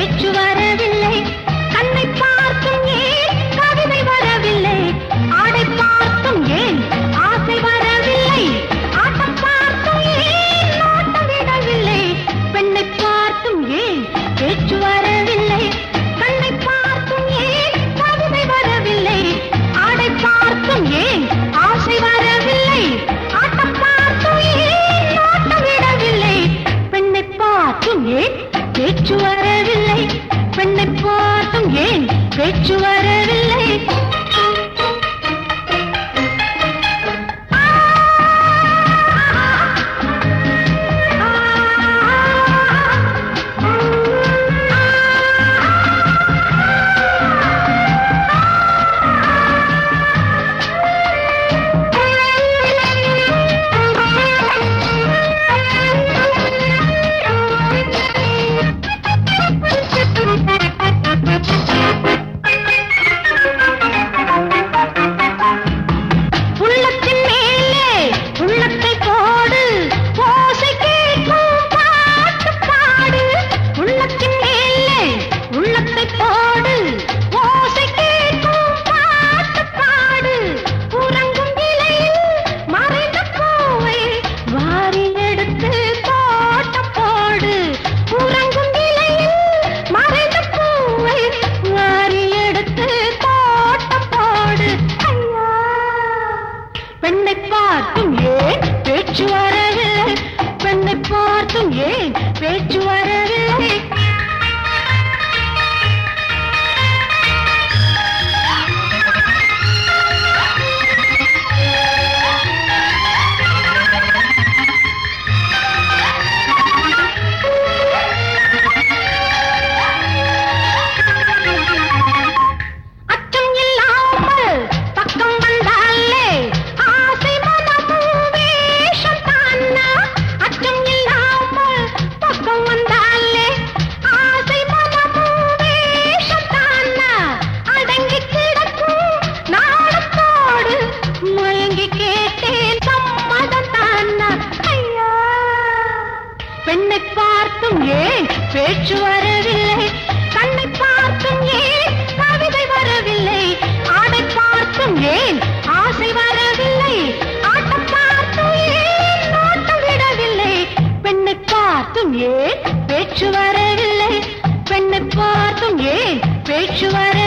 ಮೆಚ್ಚುವ பெண்ணை பார்த்தும் ஏன் பேச்சு வரவில்லை. கண்ணை பார்த்தும் ஏன் கவிதை வரவில்லை. ஆடை பார்த்தும் ஏன் ஆசை வரவில்லை. ஆட்டம் பார்த்தும் ஏன் நோட்டம் விடவில்லை. பெண்ணை பார்த்தும் ஏன் பேச்சு வரவில்லை. பெண்ணை பார்த்தும் ஏன் பேச்சு வர